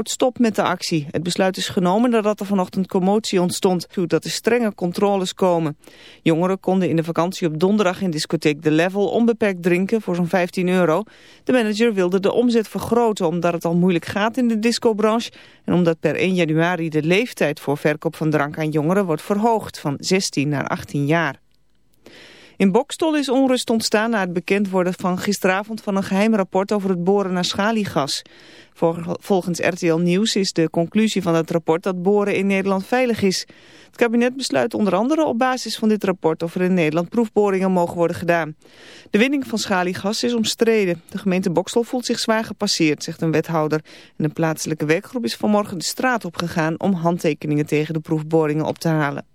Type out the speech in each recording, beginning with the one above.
Stop met de actie. Het besluit is genomen nadat er vanochtend commotie ontstond. Dat er strenge controles komen. Jongeren konden in de vakantie op donderdag in discotheek De Level onbeperkt drinken voor zo'n 15 euro. De manager wilde de omzet vergroten omdat het al moeilijk gaat in de discobranche. En omdat per 1 januari de leeftijd voor verkoop van drank aan jongeren wordt verhoogd van 16 naar 18 jaar. In Bokstol is onrust ontstaan na het bekend worden van gisteravond van een geheim rapport over het boren naar schaliegas. Volgens RTL Nieuws is de conclusie van het rapport dat boren in Nederland veilig is. Het kabinet besluit onder andere op basis van dit rapport of er in Nederland proefboringen mogen worden gedaan. De winning van schaliegas is omstreden. De gemeente Bokstel voelt zich zwaar gepasseerd, zegt een wethouder. En een plaatselijke werkgroep is vanmorgen de straat opgegaan om handtekeningen tegen de proefboringen op te halen.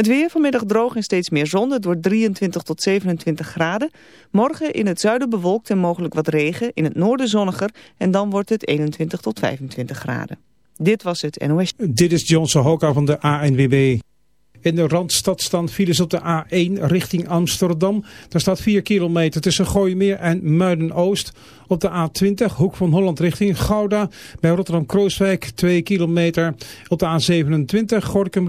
Het weer vanmiddag droog en steeds meer zon. Het wordt 23 tot 27 graden. Morgen in het zuiden bewolkt en mogelijk wat regen. In het noorden zonniger. En dan wordt het 21 tot 25 graden. Dit was het NOS. Dit is Johnson Hoka van de ANWB. In de Randstad staan files op de A1 richting Amsterdam. Daar staat 4 kilometer tussen Gooimeer en Muiden-Oost. Op de A20 Hoek van Holland richting Gouda. Bij Rotterdam-Krooswijk 2 kilometer. Op de A27 Gorkum.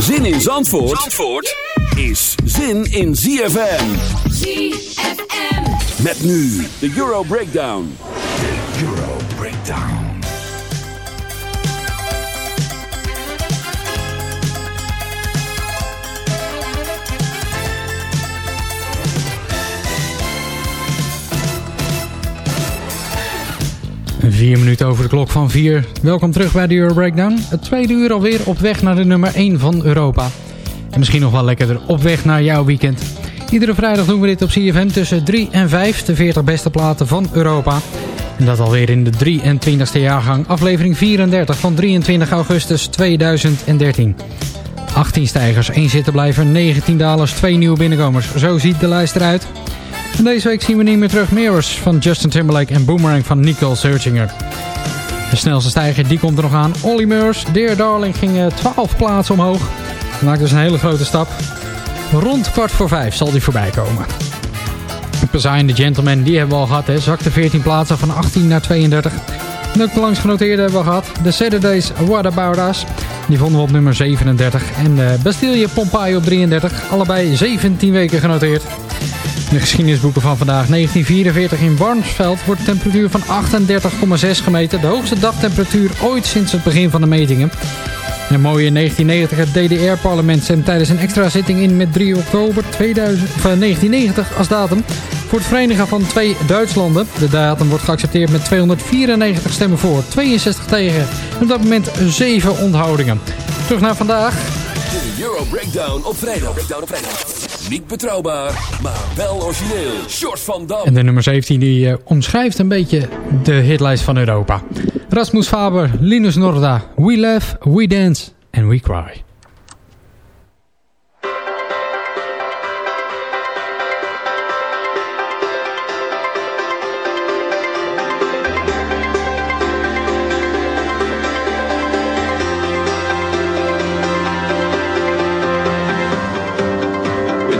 Zin in Zandvoort, Zandvoort is zin in ZFM. ZFM. Met nu de Euro Breakdown. Euro Breakdown. Vier minuten over de klok van vier. Welkom terug bij de Euro Breakdown. Het tweede uur alweer op weg naar de nummer 1 van Europa. En misschien nog wel lekkerder op weg naar jouw weekend. Iedere vrijdag doen we dit op CFM tussen 3 en 5. De 40 beste platen van Europa. En dat alweer in de 23e jaargang. Aflevering 34 van 23 augustus 2013. 18 stijgers, 1 zittenblijver, 19 dalers, 2 nieuwe binnenkomers. Zo ziet de lijst eruit. Deze week zien we niet meer terug Mirrors van Justin Timberlake en Boomerang van Nicole Searchinger. De snelste stijger die komt er nog aan. Olly Murs, Dear Darling ging eh, 12 plaatsen omhoog. Maakt dus een hele grote stap. Rond kwart voor vijf zal die voorbij komen. Pazai the Gentleman, die hebben we al gehad. Hè. Zakte 14 plaatsen van 18 naar 32. En ook de langst genoteerde hebben we gehad. De Saturdays What About Us. Die vonden we op nummer 37. En de Bastille Pompeii op 33. Allebei 17 weken genoteerd. In de geschiedenisboeken van vandaag 1944 in Warnsveld wordt de temperatuur van 38,6 gemeten. De hoogste dagtemperatuur ooit sinds het begin van de metingen. Een mooie 1990 het DDR-parlement stemt tijdens een extra zitting in met 3 oktober 2000, 1990 eh, als datum voor het verenigen van twee Duitslanden. De datum wordt geaccepteerd met 294 stemmen voor, 62 tegen en op dat moment 7 onthoudingen. Terug naar vandaag. De Euro Breakdown op vrijdag. Breakdown vrijdag. Niet betrouwbaar, maar wel origineel. Short van Dam. En de nummer 17 die eh, omschrijft een beetje de hitlijst van Europa. Rasmus Faber, Linus Norda, We Laugh, We Dance en We Cry.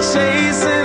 chasing.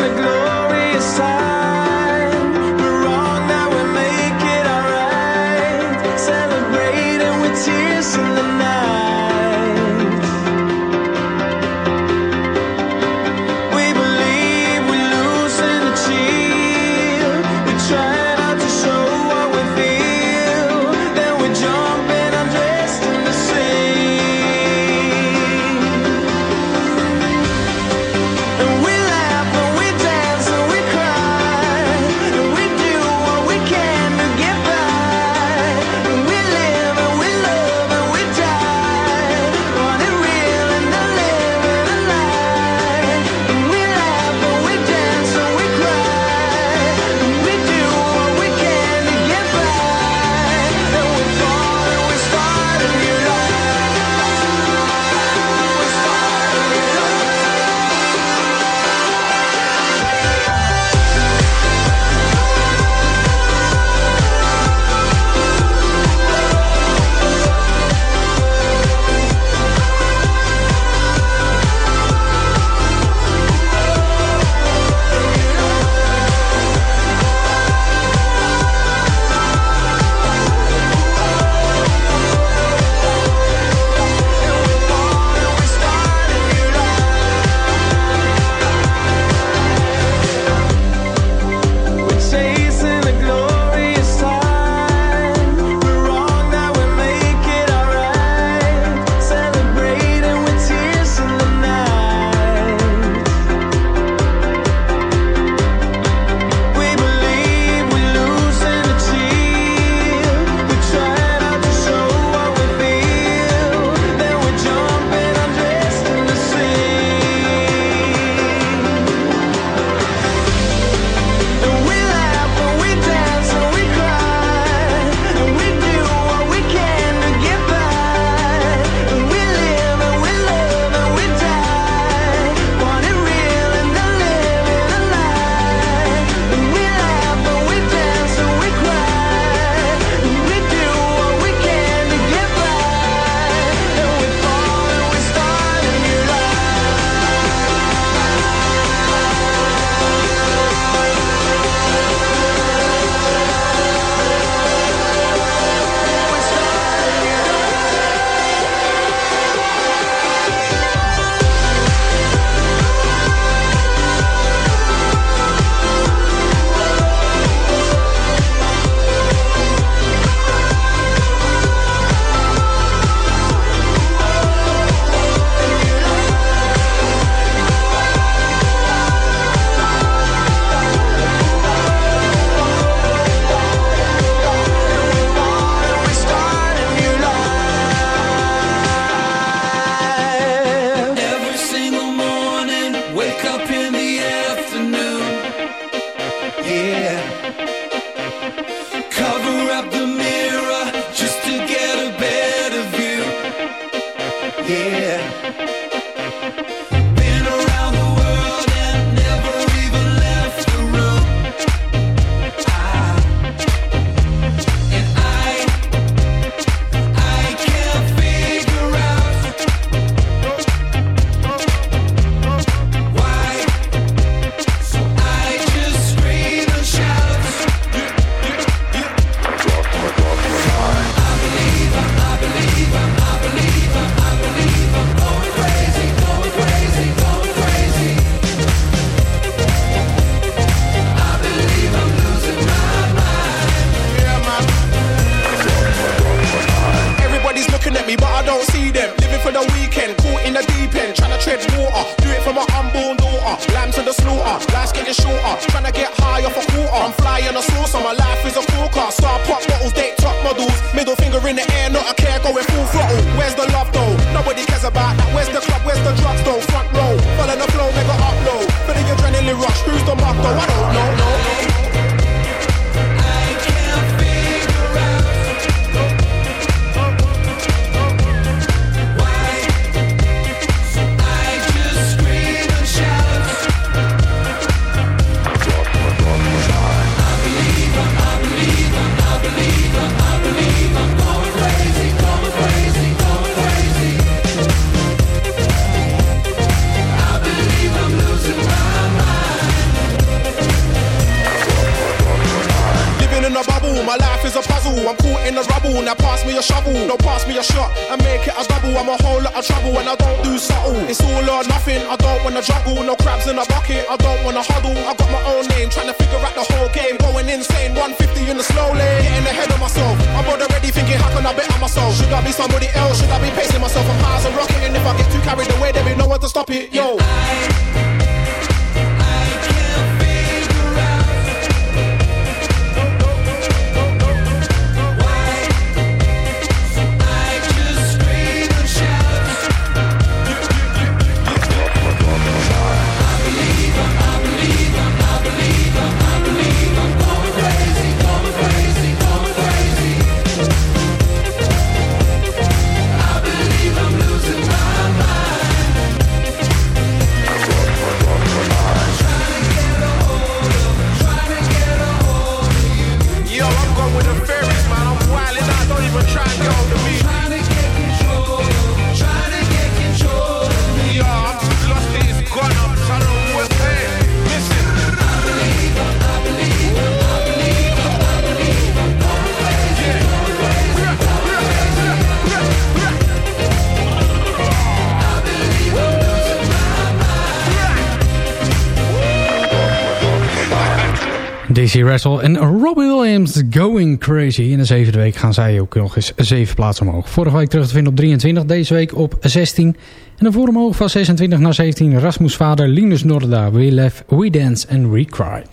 Daisy Russell en Robbie Williams Going Crazy. In de zevende week gaan zij ook nog eens zeven plaatsen omhoog. Vorige week terug te vinden op 23, deze week op 16. En daarvoor omhoog van 26 naar 17 Rasmus Vader, Linus Norda, We Left, We Dance and We Cry.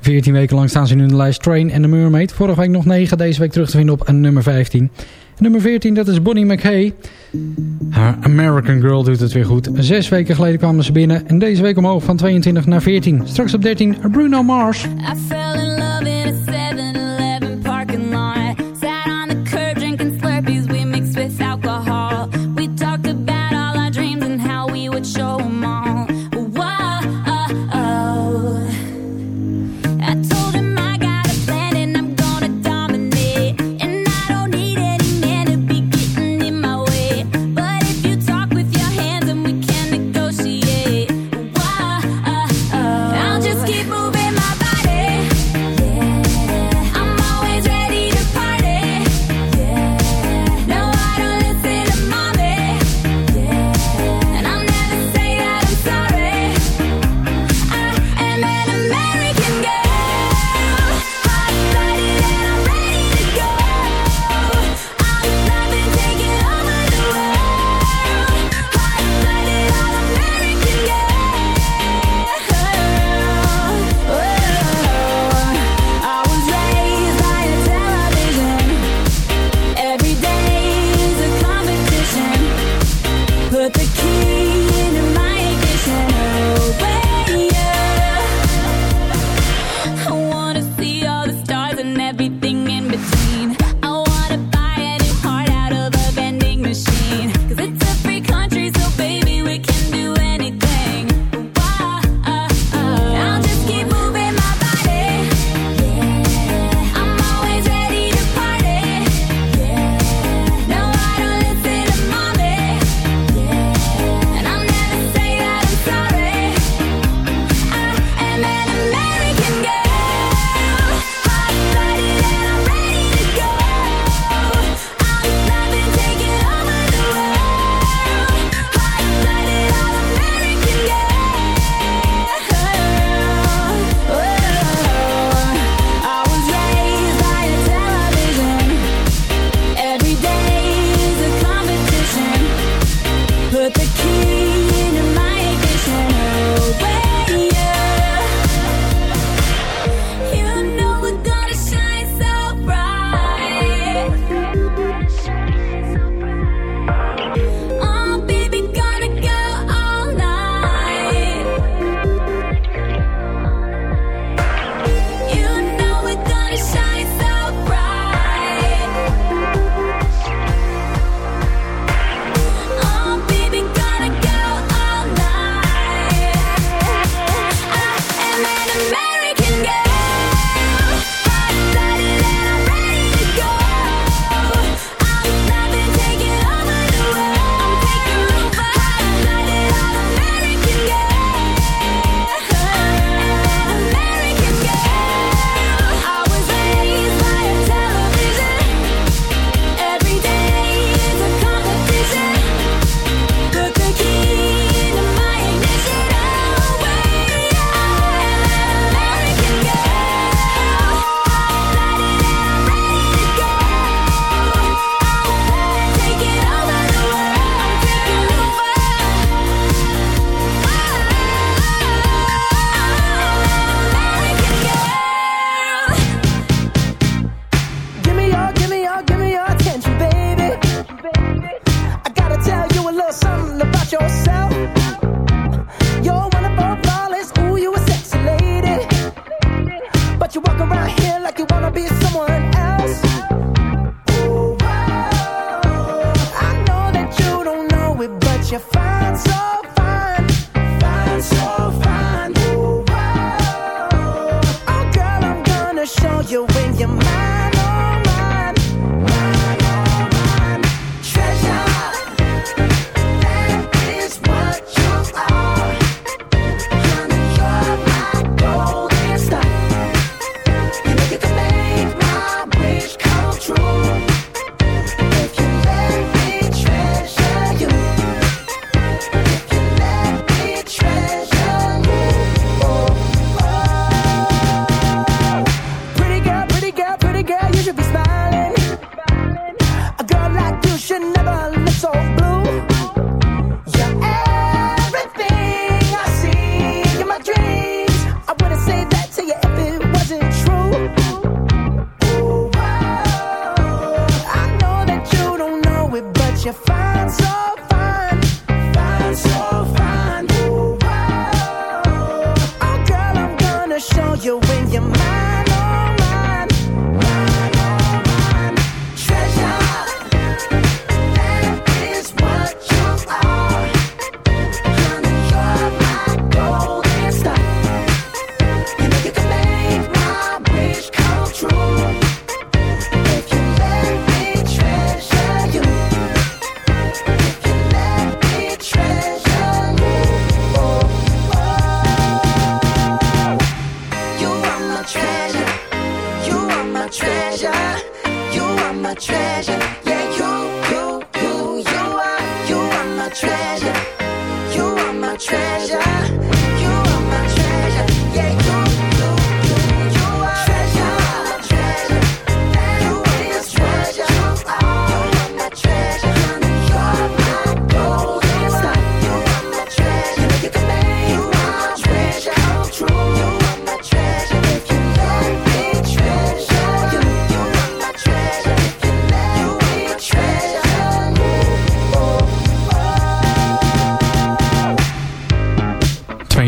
14 weken lang staan ze nu in de lijst Train en The Mermaid. Vorige week nog 9, deze week terug te vinden op nummer 15. Nummer 14, dat is Bonnie McKay. Haar American Girl doet het weer goed. Zes weken geleden kwamen ze binnen en deze week omhoog van 22 naar 14. Straks op 13, Bruno Mars. I fell in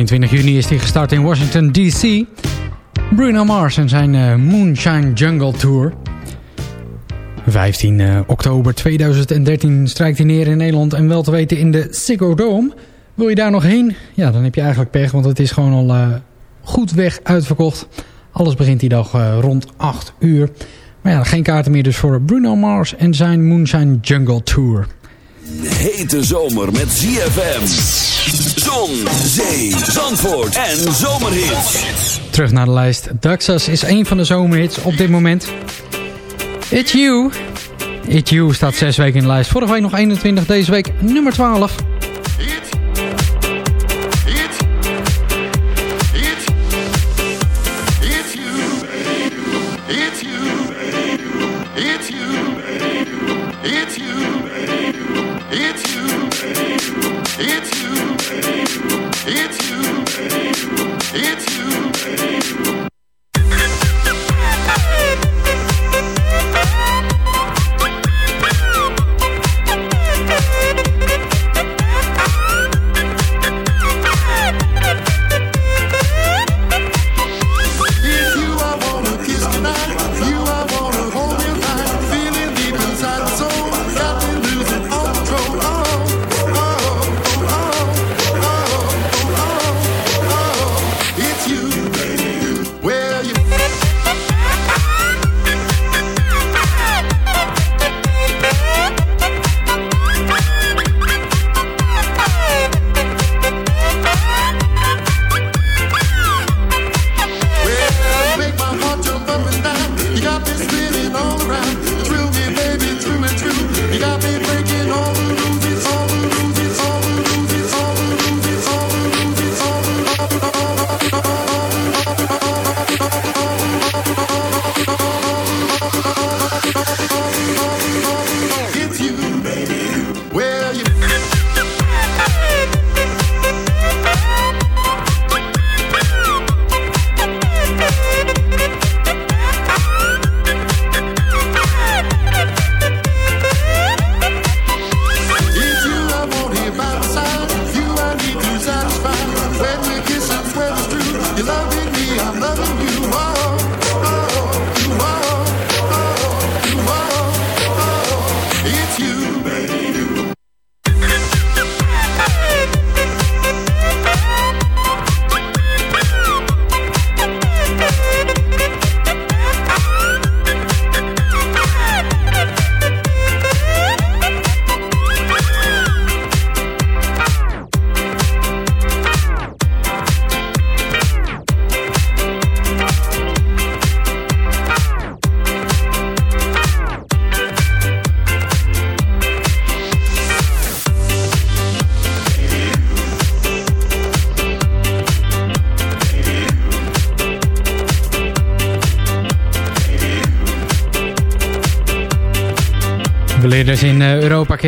20 juni is hij gestart in Washington D.C. Bruno Mars en zijn eh, Moonshine Jungle Tour. 15 eh, oktober 2013 strijkt hij neer in Nederland en wel te weten in de Ziggo Dome. Wil je daar nog heen? Ja, dan heb je eigenlijk pech, want het is gewoon al eh, goed weg uitverkocht. Alles begint die dag rond 8 uur. Maar ja, geen kaarten meer dus voor Bruno Mars en zijn Moonshine Jungle Tour hete zomer met ZFM. Zon, zee, zandvoort en zomerhits. Terug naar de lijst. Daxas is één van de zomerhits op dit moment. It's You. It's You staat zes weken in de lijst. Vorige week nog 21, deze week nummer 12. It's you. It's you. It's you. It's you.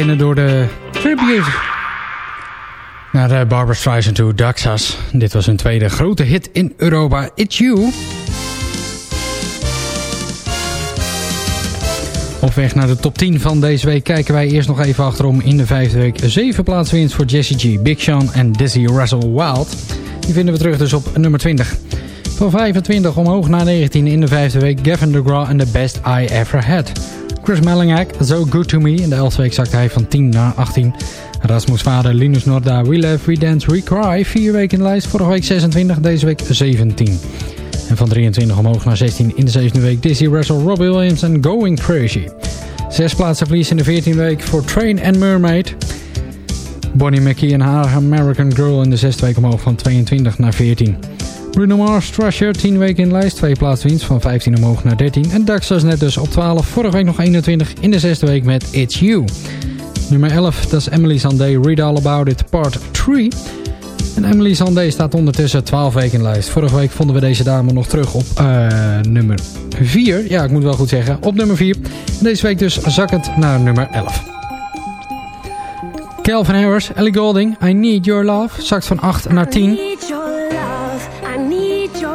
Door de tribute naar eh, Barbara Streisand to Daxas. Dit was hun tweede grote hit in Europa, It's You. Op weg naar de top 10 van deze week kijken wij eerst nog even achterom in de vijfde week. Zeven plaatsen winst voor Jessie G, Big Sean en Dizzy Russell Wild. Die vinden we terug dus op nummer 20. Van 25 omhoog naar 19 in de vijfde week Gavin DeGraw en The Best I Ever Had. Chris Mellinghack, So Good To Me. In de elfde week zakte hij van 10 naar 18. Rasmus vader Linus Norda, We Live, We Dance, We Cry. Vier weken in de lijst, vorige week 26, deze week 17. En van 23 omhoog naar 16 in de zevende week Dizzy Russell, Robbie Williams en Going Crazy. Zes plaatsen verlies in de 14e week voor Train and Mermaid. Bonnie McKee en haar American Girl in de zesde week omhoog van 22 naar 14. Bruno Mars, Thrasher, 10 weken in lijst, twee plaatsen winst van 15 omhoog naar 13. En Dax was net dus op 12, vorige week nog 21 in de zesde week met It's You. Nummer 11, dat is Emily Sandé, Read All About It, part 3. En Emily Sandé staat ondertussen 12 weken in lijst. Vorige week vonden we deze dame nog terug op eh, nummer 4. Ja, ik moet wel goed zeggen, op nummer 4. En deze week dus zakkend naar nummer 11. Calvin Harris, Ellie Golding, I Need Your Love, zakt van 8 naar 10.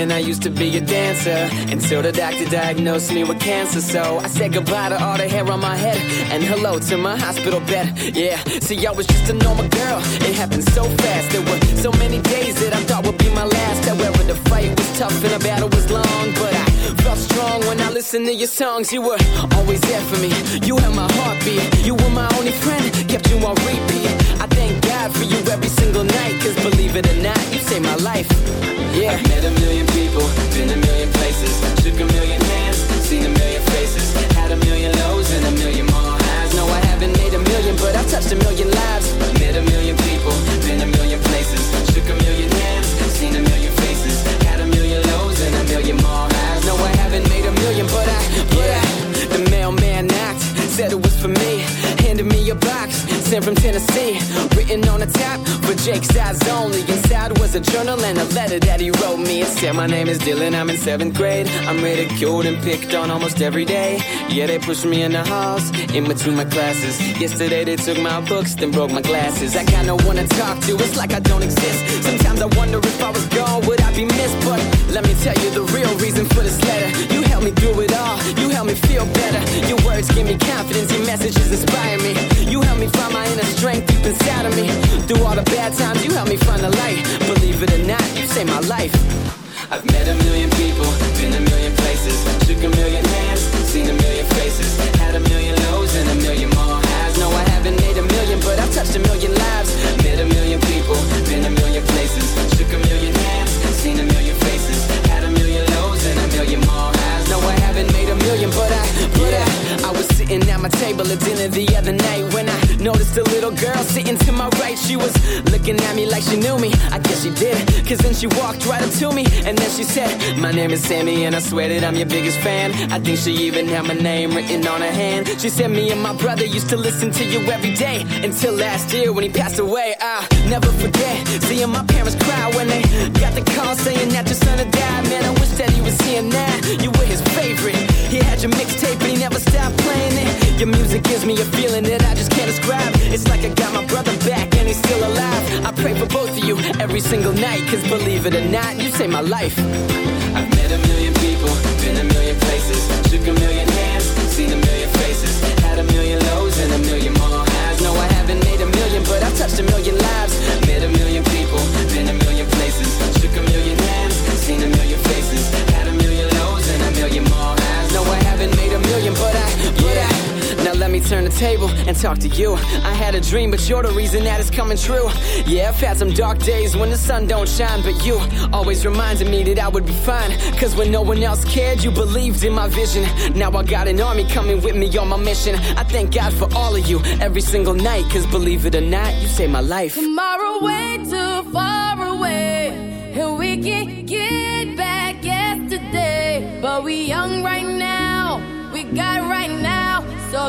And I used to be a dancer until the doctor diagnosed me with cancer. So I said goodbye to all the hair on my head and hello to my hospital bed. Yeah, see, I was just a normal girl. It happened so fast. There were so many days that I thought would be my last. However, the fight was tough and the battle was long, but I felt strong when I listened to your songs. You were always there for me. You held my heartbeat. You were my only friend, kept you on repeat. I thank God for you every single night, cause believe it or not, you saved my life. Yeah. I've met a million people, said, My name is Dylan, I'm in seventh grade. I'm ridiculed and picked on almost every day. Yeah, they push me in the halls, in between my classes. Yesterday they took my books, then broke my glasses. I got no one to talk to, it's like I don't exist. Sometimes I wonder if I was gone, would I be missed? But let me tell you the real reason for this letter. You helped me through it all, you helped me feel better. Your words give me confidence, your messages inspire me. You helped me find my inner strength deep inside of me. Through all the bad times, you helped me find the light. Believe it or not, you saved my life. I've met a million people, been a million places, shook a million hands, seen a million faces, had a million lows and a million more highs. No, I haven't made a million, but I've touched a million lives. Met a million people, been a million places, shook a million hands, seen a million faces, had a million lows and a million more highs. No, I haven't made a million, but I, but I, I sitting at my table at dinner the other night when I noticed a little girl sitting to my right. She was looking at me like she knew me. I guess she did, cause then she walked right up to me and then she said, My name is Sammy and I swear that I'm your biggest fan. I think she even had my name written on her hand. She said, Me and my brother used to listen to you every day until last year when he passed away. I'll never forget seeing my parents cry when they got the call saying that your son had died. Man, I wish that he was here now. You were his favorite. He had your mixtape, but he never stopped playing it. Your music gives me a feeling that I just can't describe. It's like I got my brother back and he's still alive. I pray for both of you every single night, cause believe it or not, you saved my life. I've met a million table and talk to you. I had a dream, but you're the reason that it's coming true. Yeah, I've had some dark days when the sun don't shine, but you always reminded me that I would be fine. Cause when no one else cared, you believed in my vision. Now I got an army coming with me on my mission. I thank God for all of you every single night. Cause believe it or not, you saved my life. Tomorrow way too far away, and we can get back yesterday. But we young right now,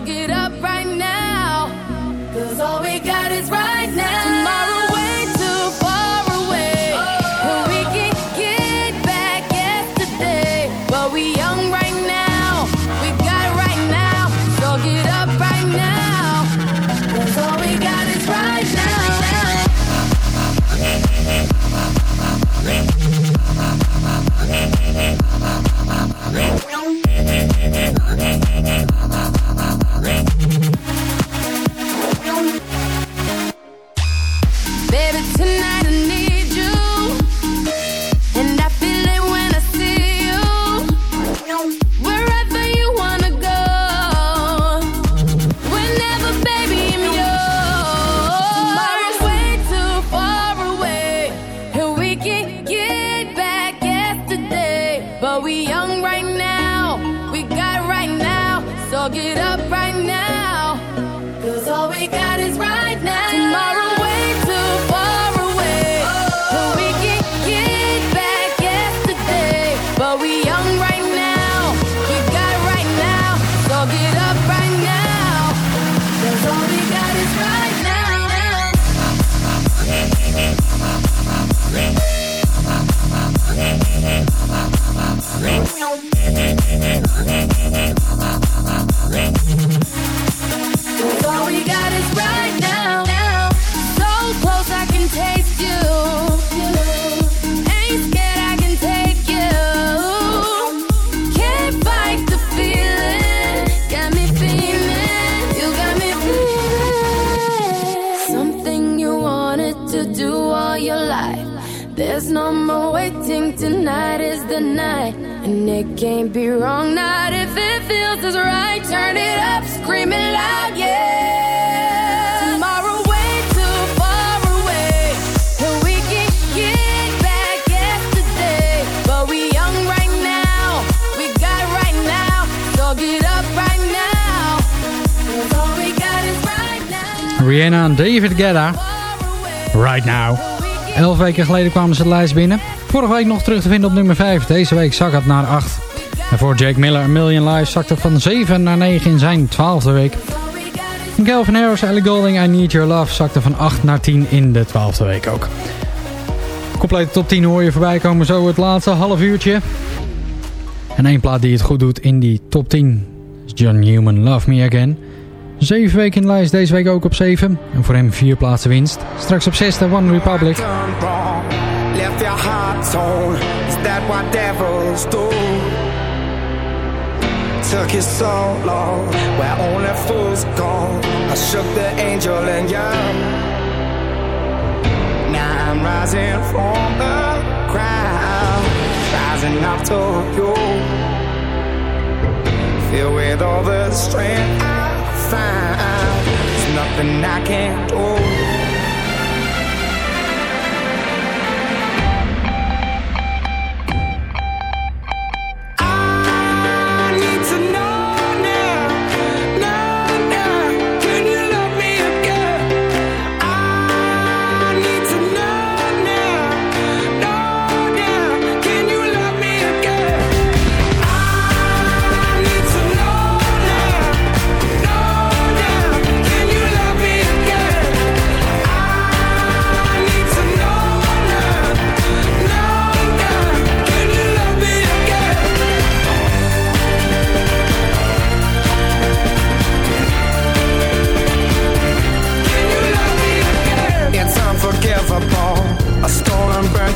get up right now. Cause all we got is right we young right now, we got right now, so get up right it can't be wrong, not if it feels as right. Turn it up, scream it loud, yeah. Rihanna en David Guetta. Right now. Elf weken geleden kwamen ze de lijst binnen. Vorige week nog terug te vinden op nummer 5. Deze week zak het naar 8. En voor Jake Miller, A Million Lives zakte van 7 naar 9 in zijn 12e week. Calvin Harris, Ellie Golding, I Need Your Love zakte van 8 naar 10 in de 12e week ook. Complete top 10 hoor je voorbij komen zo het laatste half uurtje. En één plaat die het goed doet in die top 10 is John Newman, Love Me Again. Zeven weken in de lijst, deze week ook op 7. En voor hem vier plaatsen winst. Straks op 6 de One Republic. Left your heart torn. Is that what devils do? Took you so long, where only fools go. I shook the angel and young. Now I'm rising from the ground, rising up to you. Filled with all the strength I find, there's nothing I can't do.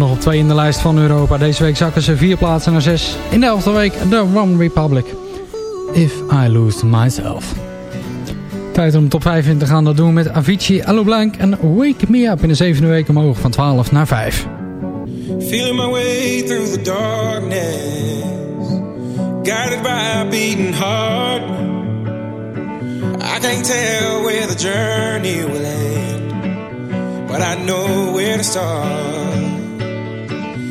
nog op 2 in de lijst van Europa. Deze week zakken ze vier plaatsen naar 6. In de elfde week The One Republic. If I Lose Myself. Tijd om top 5 in te gaan. Dat doen we met Avicii, Allo Blanc en Wake Me Up in de zevende week omhoog van 12 naar 5. Feeling my way through the darkness, guided by a beating heart. I can't tell where the journey will end, but I know where to start.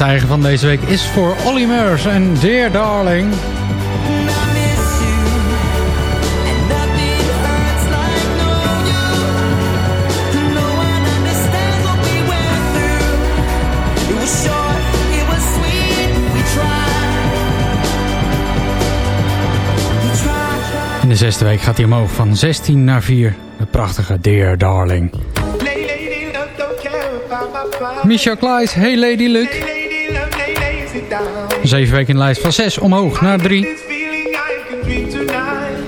Snelste stijger van deze week is voor Olly Murs en Dear Darling. In de zesde week gaat hij omhoog van 16 naar 4. De prachtige Dear Darling. Michel Kleis, Hey Lady Luck. Zeven weken in de lijst van 6 omhoog naar 3.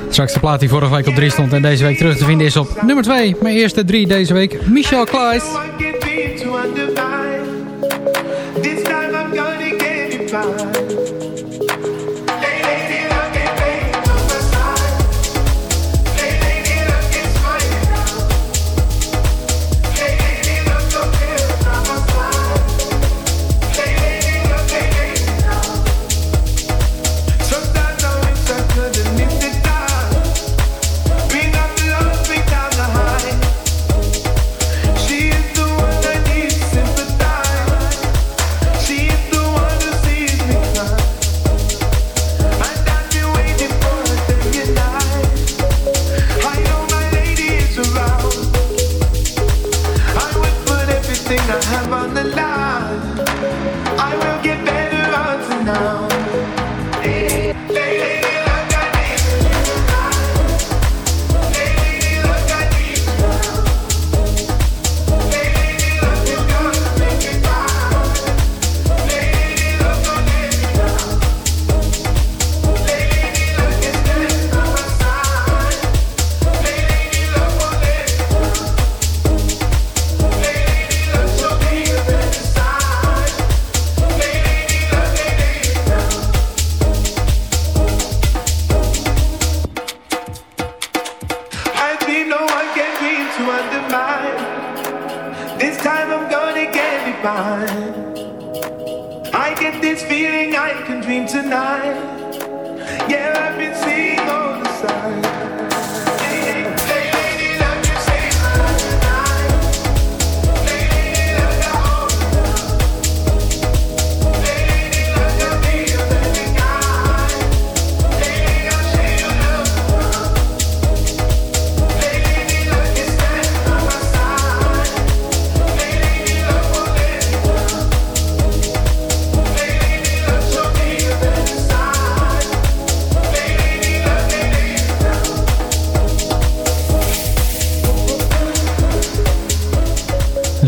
Straks de plaat die vorige week op 3 stond en deze week terug te vinden is op nummer 2. Mijn eerste 3 deze week, Michel Kleis. This time I'm gonna get it.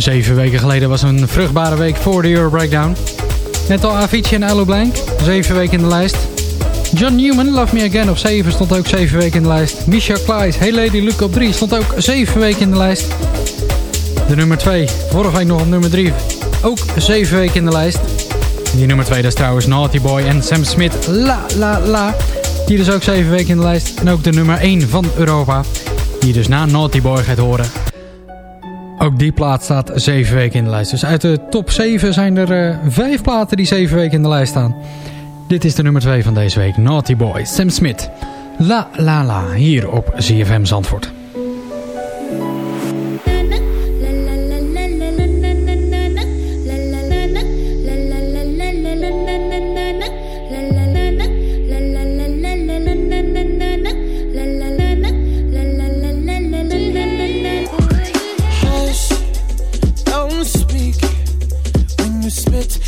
Zeven weken geleden was een vruchtbare week voor de Euro Breakdown. Net al Avicii en Alu Blank, zeven weken in de lijst. John Newman, Love Me Again op 7 stond ook 7 weken in de lijst. Misha Kleis, Hey Lady Luke op 3 stond ook 7 weken in de lijst. De nummer 2, vorige week nog op nummer 3, ook 7 weken in de lijst. Die nummer 2 dat is trouwens Naughty Boy en Sam Smith, La La La. Die dus ook 7 weken in de lijst. En ook de nummer 1 van Europa, die je dus na Naughty Boy gaat horen. Ook die plaat staat 7 weken in de lijst. Dus uit de top 7 zijn er uh, 5 platen die 7 weken in de lijst staan. Dit is de nummer 2 van deze week. Naughty Boy, Sam Smith. La La La, hier op ZFM Zandvoort.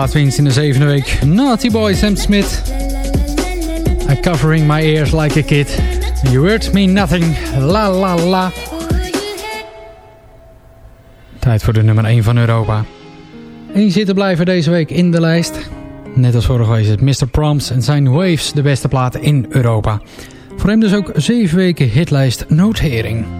Eén plaatswinst in de zevende week. Naughty Boy Sam Smith. I'm covering my ears like a kid. You words mean nothing. La la la. Tijd voor de nummer 1 van Europa. Eén zitten blijven deze week in de lijst. Net als vorige week is het Mr. Proms en zijn Waves de beste platen in Europa. Voor hem dus ook 7 weken hitlijst notering.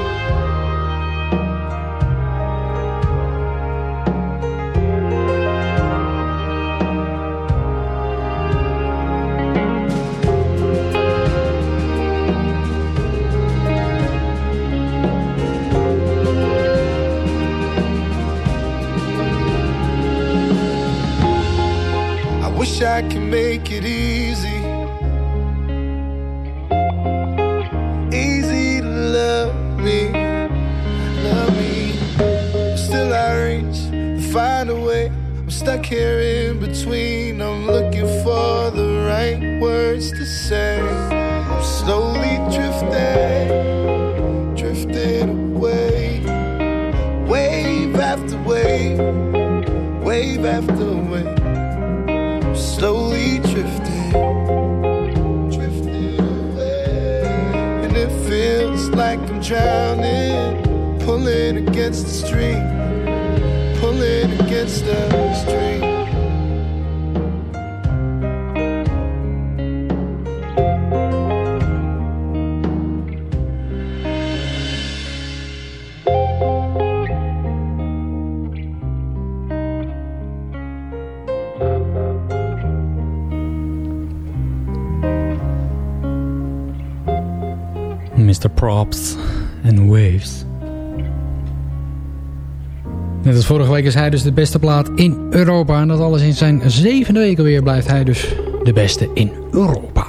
Week is hij dus de beste plaat in Europa. En dat alles in zijn zevende week alweer blijft hij dus de beste in Europa.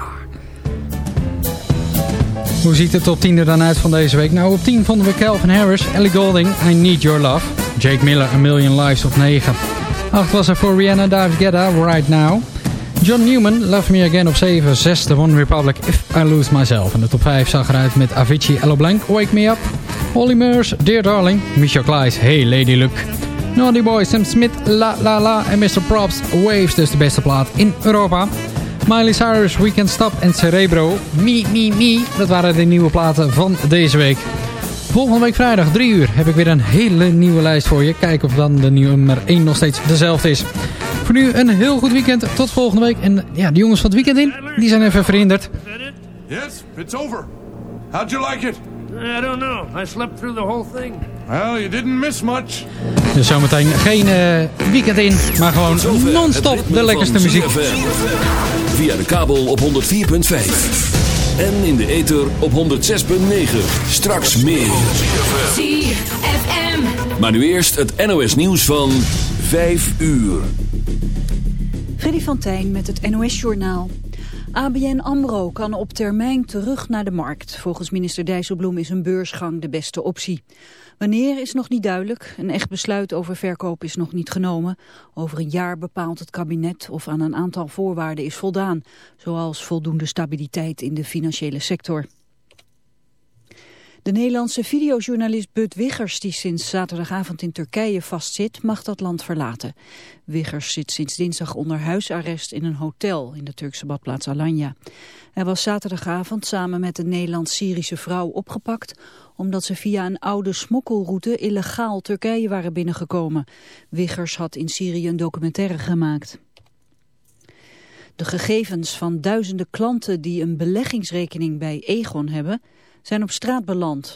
Hoe ziet de top 10 er dan uit van deze week? Nou, op 10 vonden we Calvin Harris, Ellie Golding, I Need Your Love. Jake Miller, A Million Lives op 9. 8 was er voor Rihanna, David Guetta, Right Now. John Newman, Love Me Again op 7. Zesde One Republic, If I Lose Myself. En de top 5 zag eruit met Avicii, Hello Blank, Wake Me Up. Holly Murs, Dear Darling. Michel Kleis, Hey Lady Luck. Naughty Boy, Sam Smith, La La La. En Mr. Props, Waves, dus de beste plaat in Europa. Miley Cyrus, We Can't Stop en Cerebro, Me, Me, Me. Dat waren de nieuwe platen van deze week. Volgende week vrijdag, 3 uur, heb ik weer een hele nieuwe lijst voor je. Kijken of dan de nummer 1 nog steeds dezelfde is. Voor nu een heel goed weekend. Tot volgende week. En ja, de jongens van het weekend in, die zijn even verhinderd. Yes, it's over. How'd you like it? I don't know. I slept through the whole thing. Well, you didn't miss much. Dus zometeen geen eh, weekend in, maar gewoon non-stop de lekkerste muziek. Via de kabel op 104.5. En in de ether op 106.9. Straks meer. ZFM. Maar nu eerst het NOS nieuws van 5 uur. Freddy van Tijn met het NOS-journaal. ABN AMRO kan op termijn terug naar de markt. Volgens minister Dijsselbloem is een beursgang de beste optie. Wanneer is nog niet duidelijk. Een echt besluit over verkoop is nog niet genomen. Over een jaar bepaalt het kabinet of aan een aantal voorwaarden is voldaan. Zoals voldoende stabiliteit in de financiële sector. De Nederlandse videojournalist Bud Wiggers, die sinds zaterdagavond in Turkije vastzit, mag dat land verlaten. Wiggers zit sinds dinsdag onder huisarrest in een hotel in de Turkse badplaats Alanya. Hij was zaterdagavond samen met een Nederlands-Syrische vrouw opgepakt, omdat ze via een oude smokkelroute illegaal Turkije waren binnengekomen. Wiggers had in Syrië een documentaire gemaakt. De gegevens van duizenden klanten die een beleggingsrekening bij Egon hebben, zijn op straat beland.